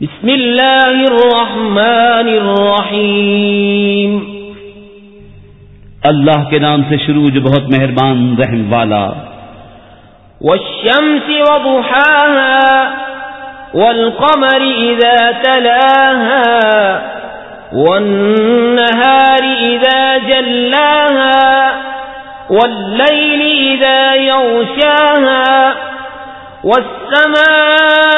بسم اللہ الرحمن الرحیم۔ اللہ کے نام سے شروع جو بہت مہربان رحم والا۔ والشمس وضحاها والقمر اذا تلاها والنهار اذا جلاها والليل اذا يغشاها والسماء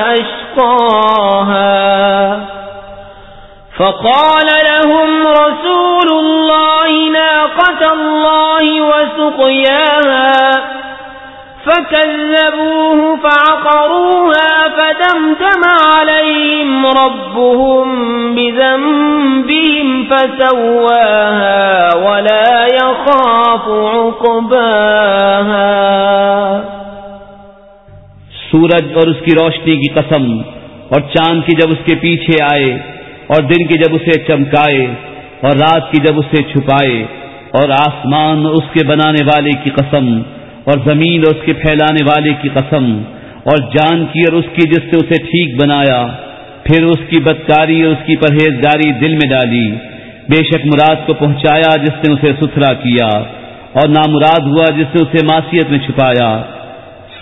أشقاها. فقال لهم رسول الله ناقة الله وسقياها. فكذبوه فعقروها فدمدم عليهم ربهم بذنبهم فسواها ولا يخاف عقباها. سورج اور اس کی روشنی کی قسم، اور چاند کی جب اس کے پیچھے آئے، اور دن کی جب اسے چمکائے، اور رات کی جب اسے چھپائے، اور آسمان اس کے بنانے والے کی قسم، اور زمین اور اس کے پھیلانے والے کی قسم، اور جان کی اور اس کی جس سے اسے ٹھیک بنایا، پھر اس کی بدکاری اور اس کی پرہیزگاری دل میں ڈالی۔ بے شک مراد کو پہنچایا جس نے اسے ستھرا کیا، اور نامراد ہوا جس نے اسے معصیت میں چھپایا۔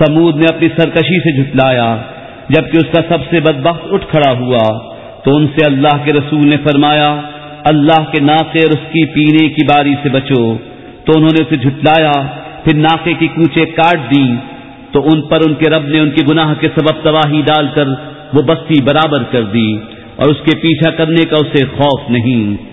سمود نے اپنی سرکشی سے جھٹلایا، جبکہ اس کا سب سے بدبخت اٹھ کھڑا ہوا۔ تو ان سے اللہ کے رسول نے فرمایا، اللہ کے ناقے اور اس کی پینے کی باری سے بچو۔ تو انہوں نے اسے جھٹلایا، پھر ناکے کی کوچے کاٹ دی تو ان پر ان کے رب نے ان کے گناہ کے سبب تباہی ڈال کر وہ بستی برابر کر دی۔ اور اس کے پیچھا کرنے کا اسے خوف نہیں۔